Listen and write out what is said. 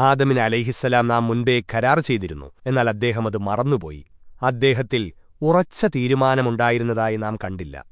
ആദമിന് അലൈഹിസ്സലാം നാം മുൻപേ കരാർ ചെയ്തിരുന്നു. എന്നാൽ അദ്ദേഹം അത് മറന്നുപോയി. അദ്ദേഹത്തിൽ ഉറച്ച തീരുമാനമുണ്ടായിരുന്നതായി നാം കണ്ടില്ല.